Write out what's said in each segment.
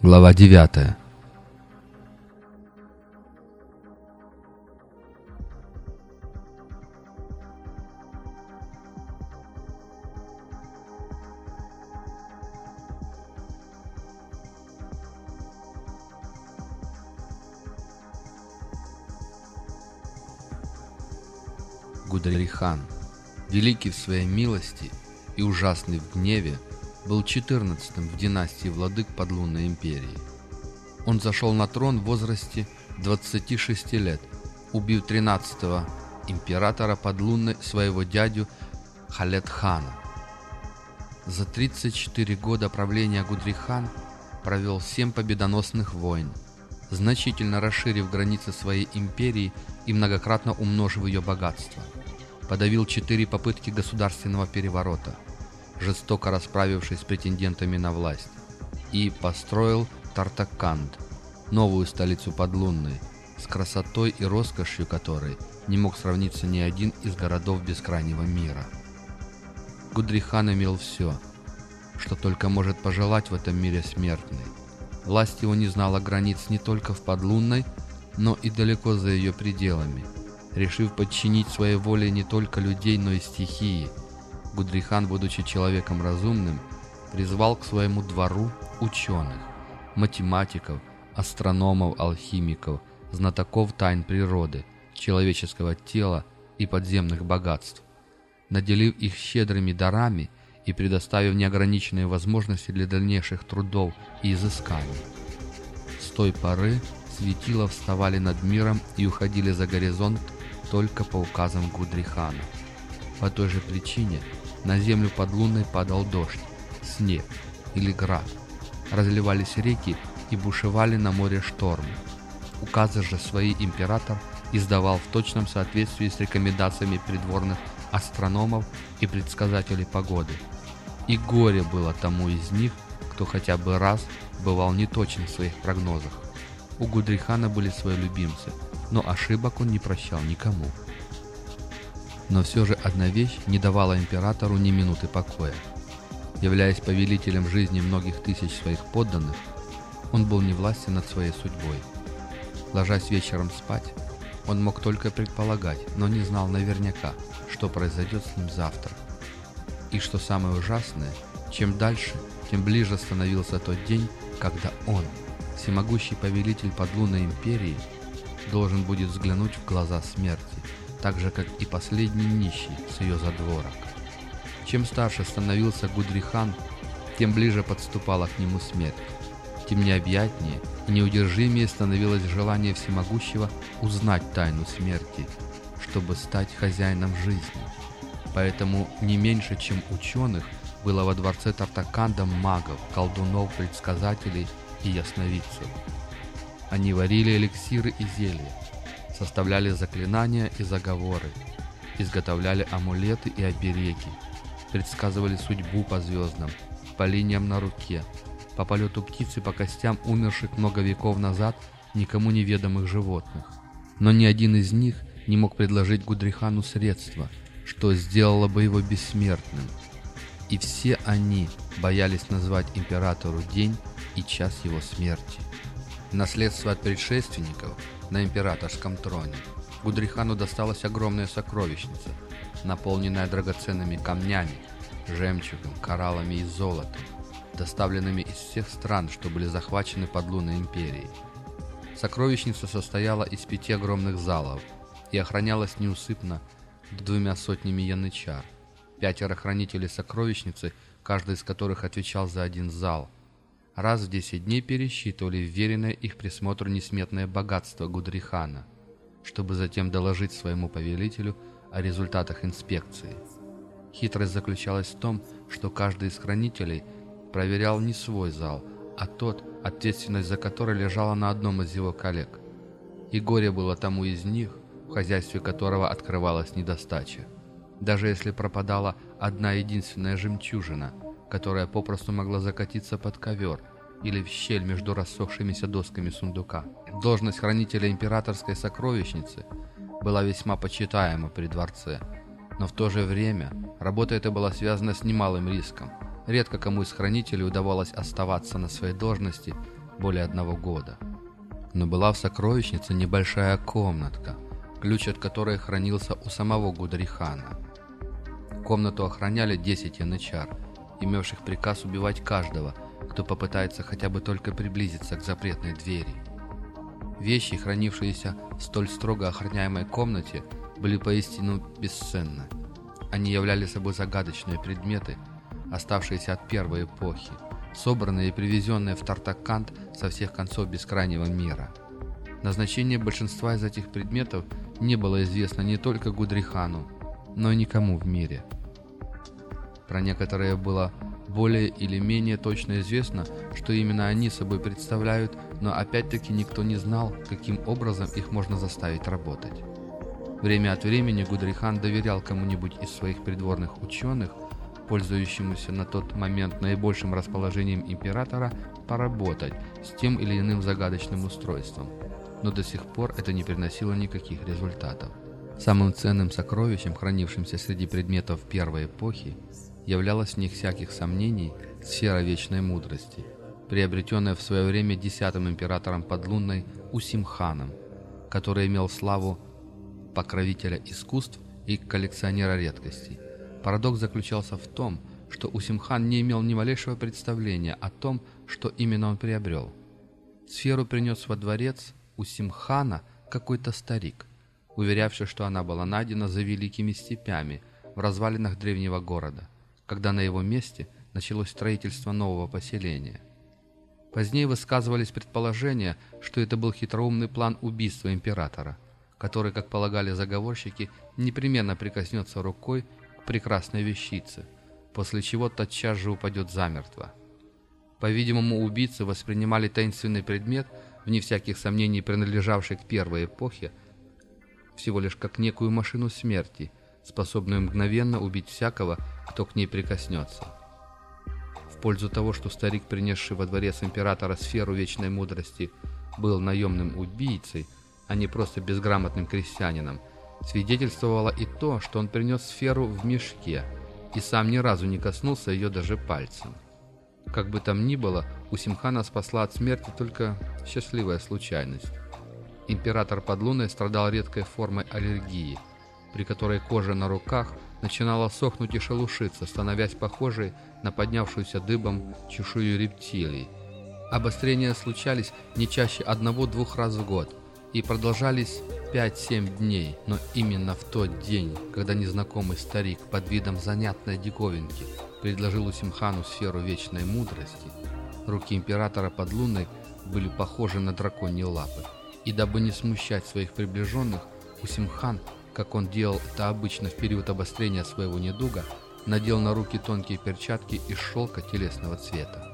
Глава 9 Гударихан, великий в своей милости и ужасный в гневе, был 14-м в династии владык подлунной империи. Он зашел на трон в возрасте 26 лет, убив 13-го императора подлунной своего дядю Халет-хана. За 34 года правления Гудрихан провел 7 победоносных войн, значительно расширив границы своей империи и многократно умножив ее богатство. Подавил четыре попытки государственного переворота – жестоко расправившись с претендентами на власть, и построил Тартаканд, новую столицу подлунной, с красотой и роскошью которой не мог сравниться ни один из городов бескрайнего мира. Гудрихан имел все, что только может пожелать в этом мире смертный. Власть его не знала границ не только в подлунной, но и далеко за ее пределами, решив подчинить своей воле не только людей, но и стихии – Гудрихан, будучи человеком разумным, призвал к своему двору ученых, математиков, астрономов, алхимиков, знатоков тайн природы, человеческого тела и подземных богатств, наделив их щедрыми дарами и предоставив неограниченные возможности для дальнейших трудов и изысканий. С той поры светила вставали над миром и уходили за горизонт только по указам Гудрихана. По той же причине – на землю под луной падал дождь, снег или град. Разливались реки и бушевали на море штормы. Указы же свои император издавал в точном соответствии с рекомендациями придворных астрономов и предсказателей погоды. И горе было тому из них, кто хотя бы раз бывал неточен в своих прогнозах. У Гудрихана были свои любимцы, но ошибок он не прощал никому. Но все же одна вещь не давала императору ни минуты покоя. Являясь повелителем жизни многих тысяч своих подданных, он был не властен над своей судьбой. Ложась вечером спать, он мог только предполагать, но не знал наверняка, что произойдет с ним завтра. И что самое ужасное, чем дальше, тем ближе становился тот день, когда он, всемогущий повелитель подлунной империи, должен будет взглянуть в глаза смерти так же, как и последний нищий с ее задворок. Чем старше становился Гудрихан, тем ближе подступала к нему смерть. Тем необъятнее и неудержимее становилось желание всемогущего узнать тайну смерти, чтобы стать хозяином жизни. Поэтому не меньше, чем ученых, было во дворце Тартаканда магов, колдунов, предсказателей и ясновидцев. Они варили эликсиры и зелья, составляли заклинания и заговоры, изготовляли амулеты и обереги, предсказывали судьбу по звездам, по линиям на руке, по полету птицы по костям умерших много веков назад никому неведомых животных. Но ни один из них не мог предложить Гудрихану средства, что сделало бы его бессмертным. И все они боялись назвать императору день и час его смерти. Наследство от предшественников – на императорском троне. Гудрихану досталась огромная сокровищница, наполненная драгоценными камнями, жемчугом, кораллами и золотом, доставленными из всех стран, что были захвачены под лунной империей. Сокровищница состояла из пяти огромных залов и охранялась неусыпно двумя сотнями янычар. Пятеро хранителей сокровищницы, каждый из которых отвечал за один зал – раз в 10 дней пересчитывали вверенное их присмотру несметное богатство Гудрихана, чтобы затем доложить своему повелителю о результатах инспекции. Хитрость заключалась в том, что каждый из хранителей проверял не свой зал, а тот, ответственность за который лежала на одном из его коллег. И горе было тому из них, в хозяйстве которого открывалась недостача. Даже если пропадала одна единственная жемчужина – которая попросту могла закатиться под ковер или в щель между рассохшимися досками сундука. Должность хранителя императорской сокровищницы была весьма почитаема при дворце, но в то же время работа эта была связана с немалым риском. Редко кому из хранителей удавалось оставаться на своей должности более одного года. Но была в сокровищнице небольшая комнатка, ключ от которой хранился у самого Гудрихана. Комнату охраняли 10 янычар, имевших приказ убивать каждого, кто попытается хотя бы только приблизиться к запретной двери. Вещи, хранившиеся в столь строго охраняемой комнате, были поистину бесценны. Они являли собой загадочные предметы, оставшиеся от первой эпохи, собранные и привезенные в Тартакант со всех концов бескрайнего мира. Назначение большинства из этих предметов не было известно не только Гудрихану, но и никому в мире. Про некоторые было более или менее точно известно, что именно они собой представляют, но опять-таки никто не знал, каким образом их можно заставить работать. Время от времени Гудрихан доверял кому-нибудь из своих придворных ученых, пользующемуся на тот момент наибольшим расположением императора, поработать с тем или иным загадочным устройством. Но до сих пор это не приносило никаких результатов. Самым ценным сокровищем, хранившимся среди предметов первой эпохи, являлась, вне всяких сомнений, сфера вечной мудрости, приобретенная в свое время десятым императором подлунной Усимханом, который имел славу покровителя искусств и коллекционера редкостей. Парадокс заключался в том, что Усимхан не имел ни малейшего представления о том, что именно он приобрел. Сферу принес во дворец Усимхана какой-то старик, уверявший, что она была найдена за великими степями в развалинах древнего города, когда на его месте началось строительство нового поселения. Позднее высказывались предположения, что это был хитроумный план убийства императора – который, как полагали заговорщики, непременно прикоснется рукой к прекрасной вещице, после чего тотчас же упадет замертво. По-видимому, убийцы воспринимали таинственный предмет, вне всяких сомнений принадлежавший к первой эпохе, всего лишь как некую машину смерти, способную мгновенно убить всякого, кто к ней прикоснется. В пользу того, что старик, принесший во дворец императора сферу вечной мудрости, был наемным убийцей, а не просто безграмотным крестьянином, свидетельствовало и то, что он принес сферу в мешке и сам ни разу не коснулся ее даже пальцем. Как бы там ни было, у Симхана спасла от смерти только счастливая случайность. Император Подлунной страдал редкой формой аллергии, при которой кожа на руках начинала сохнуть и шелушиться, становясь похожей на поднявшуюся дыбом чешую рептилий. Обострения случались не чаще одного-двух раз в год, и продолжались 5-7 дней, но именно в тот день, когда незнакомый старик под видом занятной диковинки предложил Усимхану сферу вечной мудрости, руки императора под луной были похожи на драконьи лапы. И дабы не смущать своих приближенных, Усимхан, как он делал это обычно в период обострения своего недуга, надел на руки тонкие перчатки из шелка телесного цвета.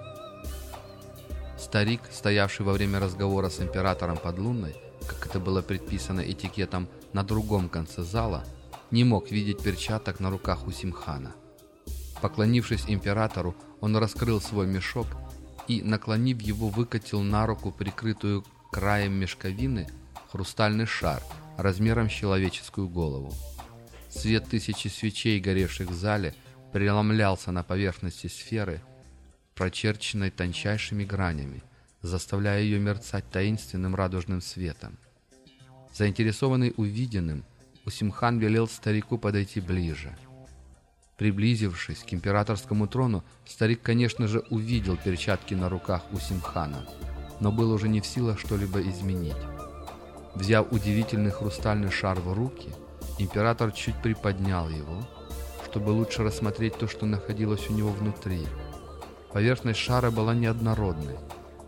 Старик, стоявший во время разговора с императором под луной, как это было предписано этикетом на другом конце зала, не мог видеть перчаток на руках у Симхана. Поклонившись императору, он раскрыл свой мешок и, наклонив его, выкатил на руку прикрытую краем мешковины хрустальный шар размером с человеческую голову. Свет тысячи свечей, горевших в зале, преломлялся на поверхности сферы, прочерченной тончайшими гранями – заставляя ее мерцать таинственным радужным светом. Заинтересованный увиденным, Усимхан велел старику подойти ближе. Приблизившись к императорскому трону, старик, конечно же, увидел перчатки на руках Усимхана, но был уже не в силах что-либо изменить. Взяв удивительный хрустальный шар в руки, император чуть приподнял его, чтобы лучше рассмотреть то, что находилось у него внутри. Поверхность шара была неоднородной,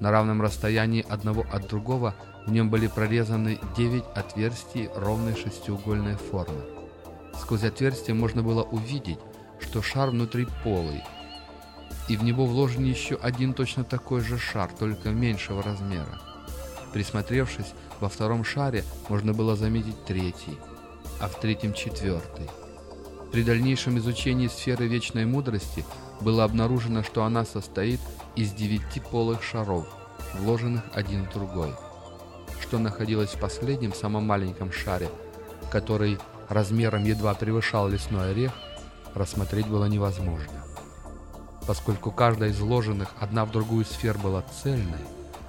на равном расстоянии одного от другого в нем были прорезаны девять отверстий ровной шестиугольной формы. Сквозь отверстия можно было увидеть, что шар внутри полый, и в него вложен еще один точно такой же шар, только меньшего размера. Присмотревшись, во втором шаре можно было заметить третий, а в третьем четвертый. При дальнейшем изучении сферы вечной мудрости было обнаружено, что она состоит из девяти полых шаров, вложенных один в другой. Что находилось в последнем, самом маленьком шаре, который размером едва превышал лесной орех, рассмотреть было невозможно. Поскольку каждая из вложенных одна в другую сфер была цельной,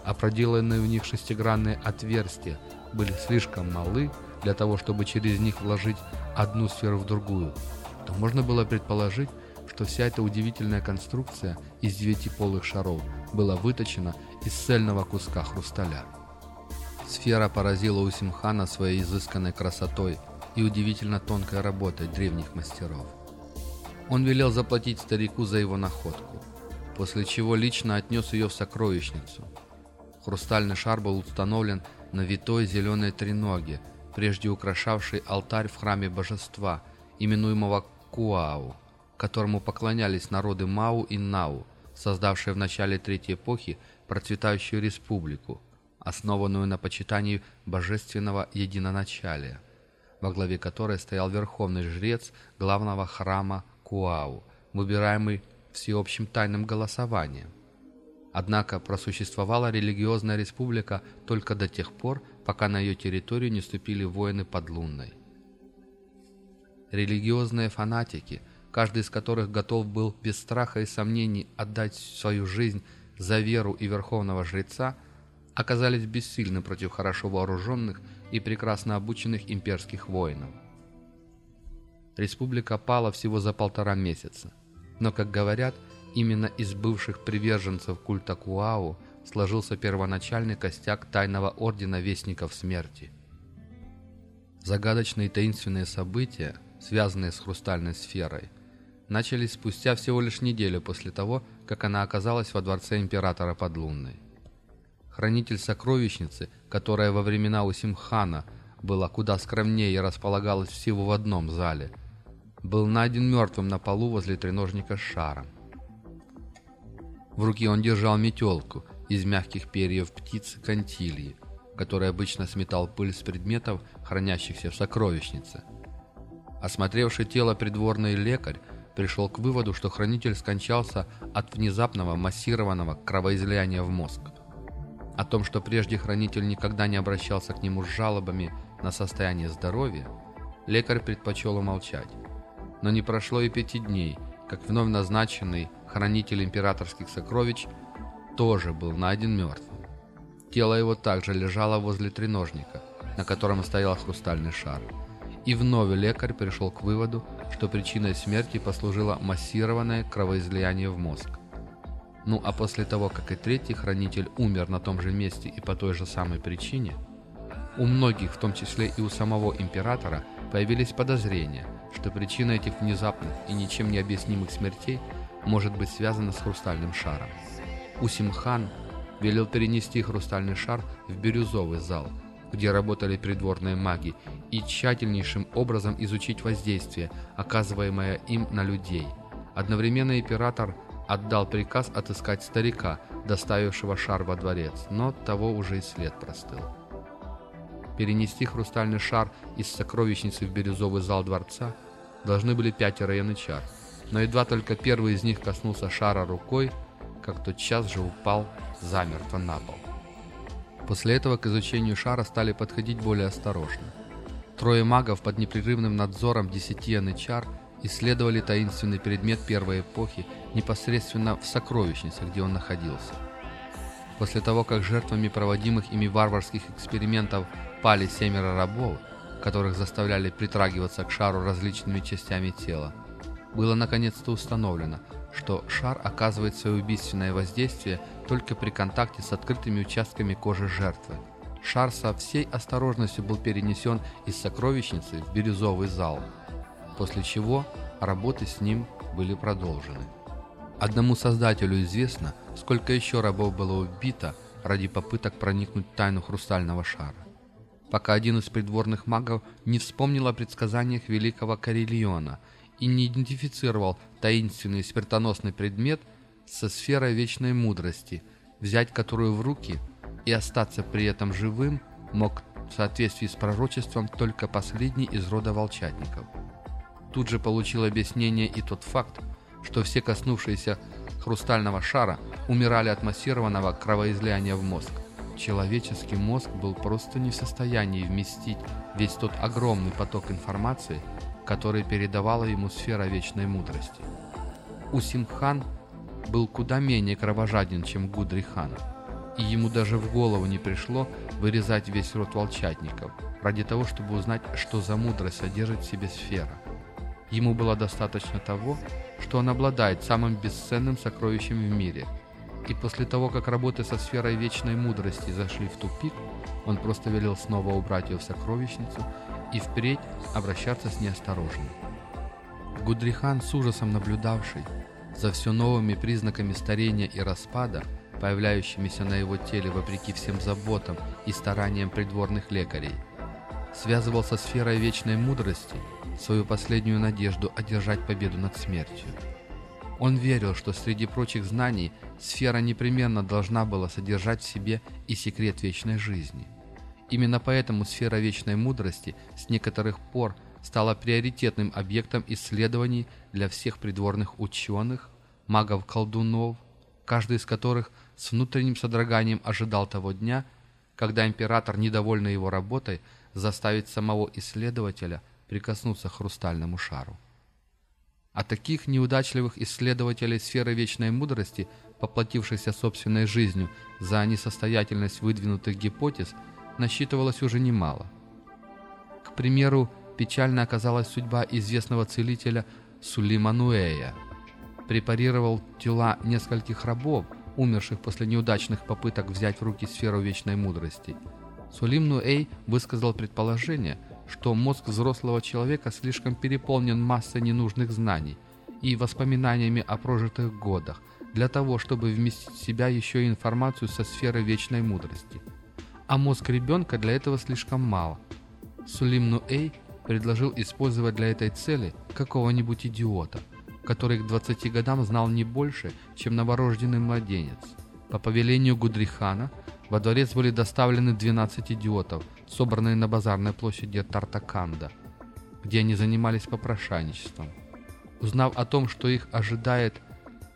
а проделанные в них шестигранные отверстия были слишком малы для того, чтобы через них вложить одну сферу в другую, то можно было предположить, что вся эта удивительная конструкция из девяти полых шаров была выточена из цельного куска хрусталя. Сфера поразила Усимхана своей изысканной красотой и удивительно тонкой работой древних мастеров. Он велел заплатить старику за его находку, после чего лично отнес ее в сокровищницу. Хрустальный шар был установлен на витой зеленой треноге, прежде украшавшей алтарь в храме божества, именуемого Куау, которому поклонялись народы Мау и Нау, создавшие в начале Третьей эпохи процветающую республику, основанную на почитании божественного единоначалия, во главе которой стоял верховный жрец главного храма Куау, выбираемый всеобщим тайным голосованием. Однако просуществовала религиозная республика только до тех пор, пока на ее территорию не ступили воины под Лунной. Религиозные фанатики, каждый из которых готов был без страха и сомнений отдать свою жизнь за веру и верховного жреца, оказались бессильны против хорошо вооруженных и прекрасно обученных имперских воинов. Республика пала всего за полтора месяца, но, как говорят, именно из бывших приверженцев культа Куау сложился первоначальный костяк тайного ордена Вестников Смерти. Загадочные таинственные события, связанные с хрустальной сферой, начались спустя всего лишь неделю после того, как она оказалась во дворце императора Подлунной. Хранитель сокровищницы, которая во времена Усимхана была куда скромнее и располагалась всего в одном зале, был найден мертвым на полу возле треножника с шаром. В руке он держал метелку из мягких перьев птицы кантилии, который обычно сметал пыль с предметов, хранящихся в сокровищнице. Осмотревший тело придворный лекарь пришел к выводу, что хранитель скончался от внезапного массированного кровоизлияния в мозг. О том, что прежде хранитель никогда не обращался к нему с жалобами на состояние здоровья, лекарь предпочел умолчать. Но не прошло и пяти дней, как вновь назначенный хранитель императорских сокровищ тоже был найден мертвым. Тело его также лежало возле треножника, на котором стоял хрустальный шар. И вновь лекарь пришел к выводу, что причиной смерти послужило массированное кровоизлияние в мозг. Ну а после того, как и третий хранитель умер на том же месте и по той же самой причине, у многих, в том числе и у самого императора, появились подозрения, что причина этих внезапных и ничем не объяснимых смертей может быть связана с хрустальным шаром. Усимхан велел перенести хрустальный шар в бирюзовый зал – где работали придворные маги, и тщательнейшим образом изучить воздействие, оказываемое им на людей. Одновременно император отдал приказ отыскать старика, доставившего шар во дворец, но того уже и след простыл. Перенести хрустальный шар из сокровищницы в бирюзовый зал дворца должны были пятеро янычар, но едва только первый из них коснулся шара рукой, как тот час же упал замертво на пол. После этого к изучению шара стали подходить более осторожно. Трое магов под непрерывным надзором десяти янычар исследовали таинственный предмет первой эпохи непосредственно в сокровищнице, где он находился. После того, как жертвами проводимых ими варварских экспериментов пали семеро рабов, которых заставляли притрагиваться к шару различными частями тела, было наконец-то установлено, что шар оказывает свое убийственное воздействие только при контакте с открытыми участками кожи жертвы. Шар со всей осторожностью был перенесен из сокровищницы в бирюзовый зал, после чего работы с ним были продолжены. Одному создателю известно, сколько еще рабов было убито ради попыток проникнуть в тайну хрустального шара. Пока один из придворных магов не вспомнил о предсказаниях великого Карельона и не идентифицировал таинственный смертоносный предмет – со сферой вечной мудрости, взять которую в руки и остаться при этом живым мог в соответствии с пророчеством только последний из рода волчатников. Тут же получил объяснение и тот факт, что все коснувшиеся хрустального шара умирали от массированного кровоизлияния в мозг. Человеческий мозг был просто не в состоянии вместить весь тот огромный поток информации, который передавала ему сфера вечной мудрости. Усимхан был куда менее кровожаден, чем Гудрихан, и ему даже в голову не пришло вырезать весь род волчатников, ради того, чтобы узнать, что за мудрость содержит в себе сфера. Ему было достаточно того, что он обладает самым бесценным сокровищем в мире. И после того, как работы со сферой вечной мудрости зашли в тупик, он просто велел снова убрать ее в сокровищницу и впредь обращаться с ней осторожно. Гудрихан, с ужасом наблюдавший за все новыми признаками старения и распада, появляющимися на его теле вопреки всем заботам и стараниям придворных лекарей, связывал со сферой вечной мудрости свою последнюю надежду одержать победу над смертью. Он верил, что среди прочих знаний сфера непременно должна была содержать в себе и секрет вечной жизни. Именно поэтому сфера вечной мудрости с некоторых пор стала приоритетным объектом исследований для всех придворных ученых, магов-колдунов, каждый из которых с внутренним содроганием ожидал того дня, когда император, недовольный его работой, заставит самого исследователя прикоснуться к хрустальному шару. А таких неудачливых исследователей сферы вечной мудрости, поплатившихся собственной жизнью за несостоятельность выдвинутых гипотез, насчитывалось уже немало. К примеру, печально оказалась судьба известного целителя Сулеймануэя. Препарировал тела нескольких рабов, умерших после неудачных попыток взять в руки сферу вечной мудрости. Сулим Нуэй высказал предположение, что мозг взрослого человека слишком переполнен массой ненужных знаний и воспоминаниями о прожитых годах для того, чтобы вместить в себя еще и информацию со сферы вечной мудрости. А мозг ребенка для этого слишком мало. Сулим Нуэй предложил использовать для этой цели какого-нибудь идиота, который к 20 годам знал не больше, чем новорожденный младенец. По повелению Гудрихана во дворец были доставлены 12 идиотов, собранные на базарной площади Тартаканда, где они занимались попрошайничеством. Узнав о том, что их ожидает,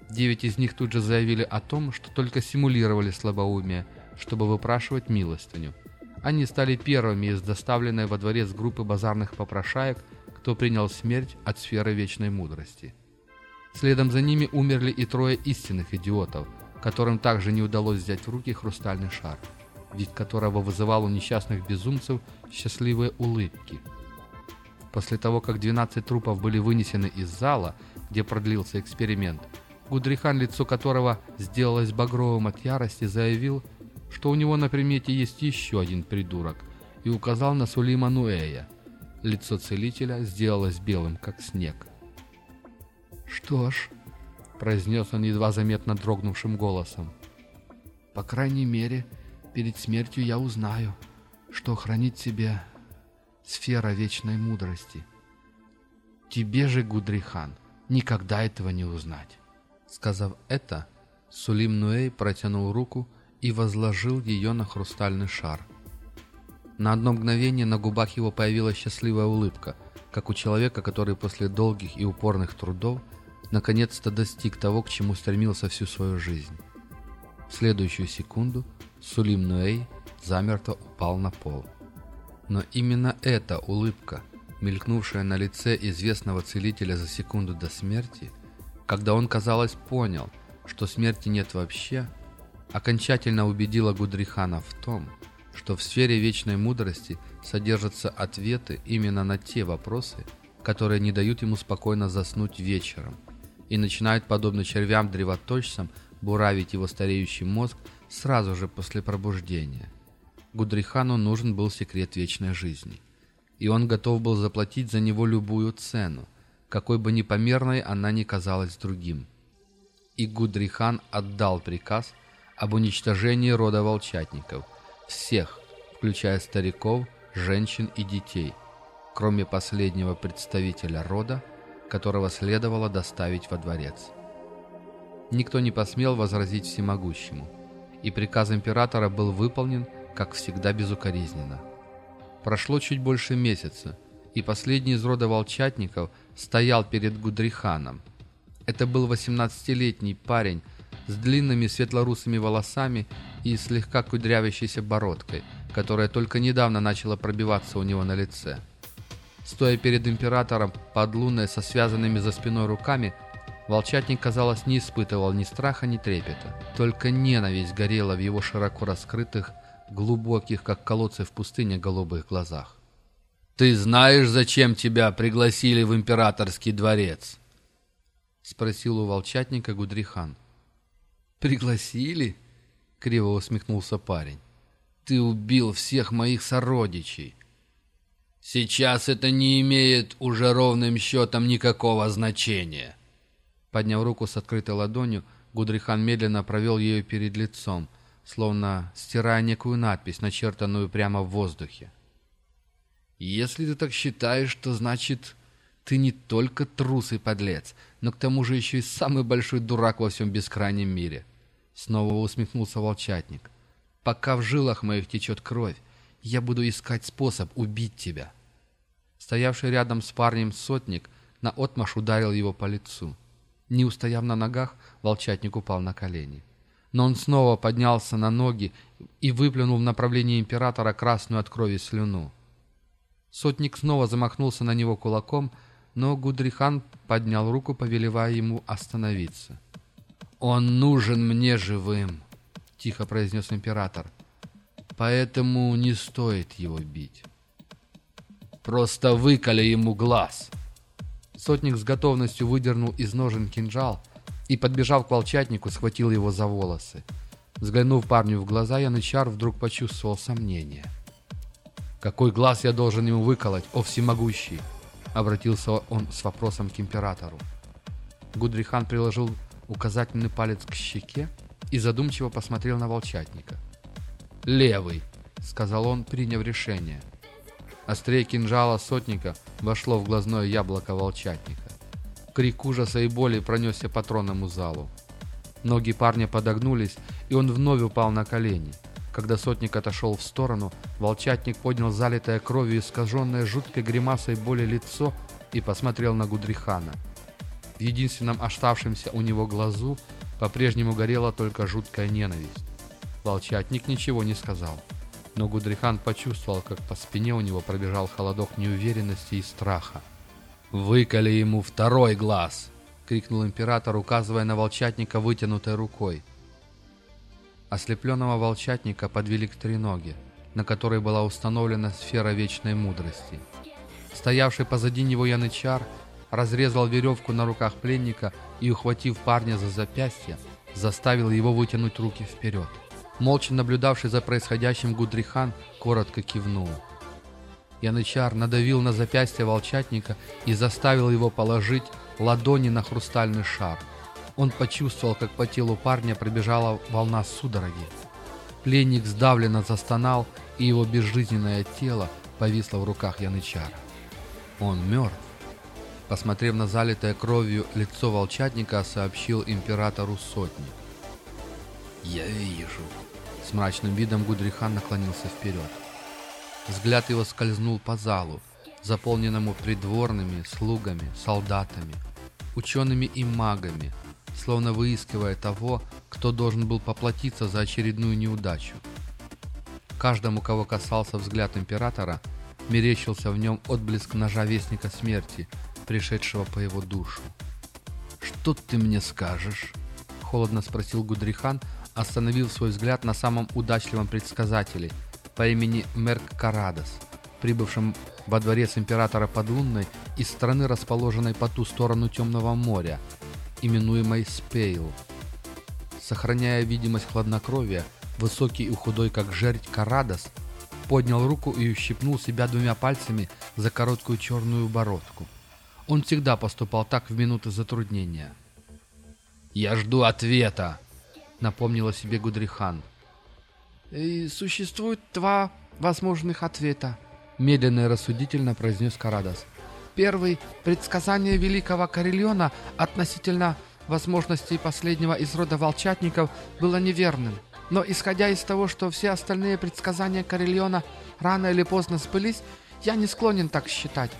девять из них тут же заявили о том, что только симулировали слабоумие, чтобы выпрашивать милостыню. Они стали первыми из доставленной во дворец группы базарных попрошаек, кто принял смерть от сферы вечной мудрости. Следом за ними умерли и трое истинных идиотов, которым также не удалось взять в руки хрустальный шар, вид которого вызывал у несчастных безумцев счастливые улыбки. После того, как 12 трупов были вынесены из зала, где продлился эксперимент, Гудрихан, лицо которого сделалось багровым от ярости, заявил, что у него на примете есть еще один придурок, и указал на Сулима Нуэя. Лицо целителя сделалось белым, как снег. «Что ж», — произнес он едва заметно дрогнувшим голосом, — «по крайней мере, перед смертью я узнаю, что хранит себе сфера вечной мудрости. Тебе же, Гудрихан, никогда этого не узнать». Сказав это, Сулим Нуэй протянул руку и возложил ее на хрустальный шар. На одно мгновение на губах его появилась счастливая улыбка, как у человека, который после долгих и упорных трудов наконец-то достиг того, к чему стремился всю свою жизнь. В следующую секунду Сулим Нуэй замерто упал на пол. Но именно эта улыбка, мелькнувшая на лице известного целителя за секунду до смерти, когда он, казалось, понял, что смерти нет вообще, окончательно убедила Гудрихана в том, что в сфере вечной мудрости содержатся ответы именно на те вопросы, которые не дают ему спокойно заснуть вечером и начинают, подобно червям-древоточцам, буравить его стареющий мозг сразу же после пробуждения. Гудрихану нужен был секрет вечной жизни, и он готов был заплатить за него любую цену, какой бы непомерной она ни казалась другим. И Гудрихан отдал приказ – об уничтожении рода волчатников, всех, включая стариков, женщин и детей, кроме последнего представителя рода, которого следовало доставить во дворец. Никто не посмел возразить всемогущему, и приказ императора был выполнен, как всегда, безукоризненно. Прошло чуть больше месяца, и последний из рода волчатников стоял перед Гудриханом. Это был 18-летний парень с длинными светлорусыми волосами и слегка кудрявящейся бородкой, которая только недавно начала пробиваться у него на лице. Стоя перед императором под луной со связанными за спиной руками, Волчатник, казалось, не испытывал ни страха, ни трепета. Только ненависть горела в его широко раскрытых, глубоких, как колодцы в пустыне, голубых глазах. «Ты знаешь, зачем тебя пригласили в императорский дворец?» — спросил у волчатника Гудрихан. «Пригласили?» — криво усмехнулся парень. «Ты убил всех моих сородичей. Сейчас это не имеет уже ровным счетом никакого значения». Подняв руку с открытой ладонью, Гудрихан медленно провел ее перед лицом, словно стирая некую надпись, начертанную прямо в воздухе. «Если ты так считаешь, то значит, ты не только трус и подлец, но к тому же еще и самый большой дурак во всем бескрайнем мире». Снова усмехнулся волчатник. «Пока в жилах моих течет кровь, я буду искать способ убить тебя». Стоявший рядом с парнем сотник наотмашь ударил его по лицу. Не устояв на ногах, волчатник упал на колени. Но он снова поднялся на ноги и выплюнул в направлении императора красную от крови слюну. Сотник снова замахнулся на него кулаком, но Гудрихан поднял руку, повелевая ему остановиться. «Он нужен мне живым», — тихо произнес император. «Поэтому не стоит его бить. Просто выколи ему глаз». Сотник с готовностью выдернул из ножен кинжал и, подбежав к волчатнику, схватил его за волосы. Взглянув парню в глаза, Янычар вдруг почувствовал сомнение. «Какой глаз я должен ему выколоть, о всемогущий?» Обратился он с вопросом к императору. Гудрихан приложил указательный палец к щеке и задумчиво посмотрел на волчатника. «Левый», — сказал он, приняв решение. Острее кинжала сотника вошло в глазное яблоко волчатника. Крик ужаса и боли пронесся по тронному залу. Ноги парня подогнулись, и он вновь упал на колени. Когда сотник отошел в сторону, волчатник поднял залитое кровью искаженное жуткой гримасой боли лицо и посмотрел на Гудрихана. В единственном оставшемся у него глазу по-прежнему горела только жуткая ненависть. Волчатник ничего не сказал но Гудрихан почувствовал, как по спине у него пробежал холодок неуверенности и страха. «Выколи ему второй глаз!» — крикнул император, указывая на волчатника вытянутой рукой. Ослепленного волчатника подвели к треноге, на которой была установлена сфера вечной мудрости. Стоявший позади него янычар разрезал веревку на руках пленника и, ухватив парня за запястье, заставил его вытянуть руки вперед. Молча наблюдавший за происходящим Гудрихан коротко кивнул. Янычар надавил на запястье волчатника и заставил его положить ладони на хрустальный шар. Он почувствовал, как по телу парня пробежала волна судороги. Пленник сдавленно застонал, и его безжизненное тело повисло в руках Янычара. Он мертв. Посмотрев на залитое кровью лицо волчатника, сообщил императору сотни. «Я вижу», с мрачным видом Гудрихан наклонился вперед. Взгляд его скользнул по залу, заполненному придворными, слугами, солдатами, учеными и магами, словно выискивая того, кто должен был поплатиться за очередную неудачу. Каждому, кого касался взгляд императора, мерещился в нем отблеск ножа Вестника Смерти, пришедшего по его душу. «Что ты мне скажешь?» — холодно спросил Гудрихан, остановил свой взгляд на самом удачливом предсказателе по имени Мерк Карадос, прибывшем во дворец императора Подлунной из страны, расположенной по ту сторону Темного моря, именуемой Спейл. Сохраняя видимость хладнокровия, высокий и худой как жердь Карадос поднял руку и ущипнул себя двумя пальцами за короткую черную бородку. Он всегда поступал так в минуты затруднения. «Я жду ответа!» напомнила себе Гудрихан. «И существует два возможных ответа», медленно и рассудительно произнес Карадас. Первый – предсказание великого Карельона относительно возможностей последнего из рода волчатников было неверным. Но исходя из того, что все остальные предсказания Карельона рано или поздно сбылись, я не склонен так считать.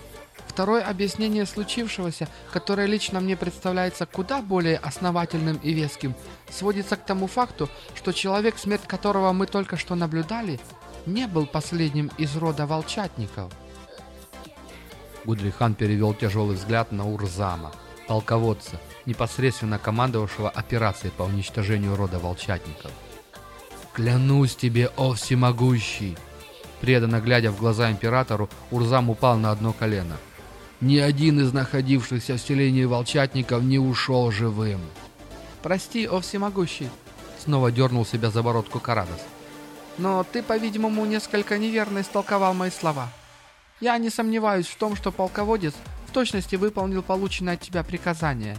Второе объяснение случившегося, которое лично мне представляется куда более основательным и веским, сводится к тому факту, что человек, смерть которого мы только что наблюдали, не был последним из рода волчатников. Гудрихан перевел тяжелый взгляд на Урзама, полководца, непосредственно командовавшего операцией по уничтожению рода волчатников. «Клянусь тебе, о всемогущий!» Преданно глядя в глаза императору, Урзам упал на одно колено. «Ни один из находившихся в селении волчатников не ушел живым!» «Прости, о всемогущий!» Снова дернул себя за бородку Карадос. «Но ты, по-видимому, несколько неверно истолковал мои слова. Я не сомневаюсь в том, что полководец в точности выполнил полученное от тебя приказание.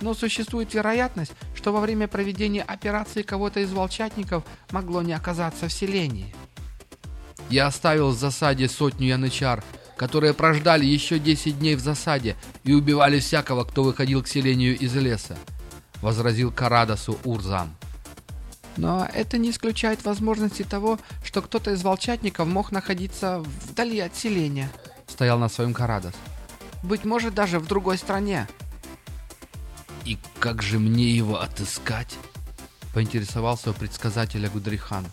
Но существует вероятность, что во время проведения операции кого-то из волчатников могло не оказаться в селении. Я оставил в засаде сотню янычар, которые прождали еще 10 дней в засаде и убивали всякого, кто выходил к селению из леса, — возразил Карадасу Урзам. Но это не исключает возможности того, что кто-то из волчатников мог находиться вдали от селения, — стоял на своем Карадас. Быть может, даже в другой стране. «И как же мне его отыскать?» — поинтересовался у предсказателя Гудрихан.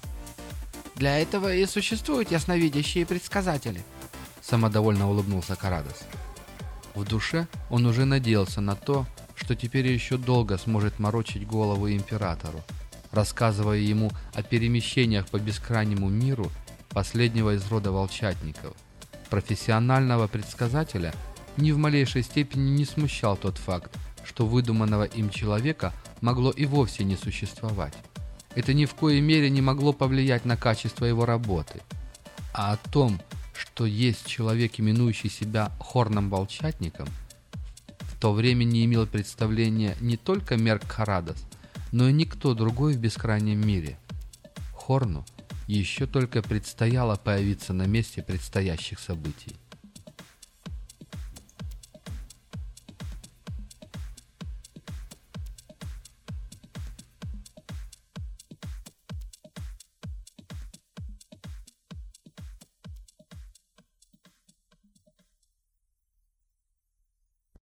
«Для этого и существуют ясновидящие предсказатели», — самодовольно улыбнулся Карадос. В душе он уже надеялся на то, что теперь еще долго сможет морочить голову императору, рассказывая ему о перемещениях по бескрайнему миру последнего из рода волчатников. Профессионального предсказателя ни в малейшей степени не смущал тот факт, что выдуманного им человека могло и вовсе не существовать. Это ни в коей мере не могло повлиять на качество его работы. А о том, что есть человек, именующий себя хорном-волчатником, в то время не имел представления не только Мерк Харадос, но и никто другой в бескрайнем мире. Хорну еще только предстояло появиться на месте предстоящих событий.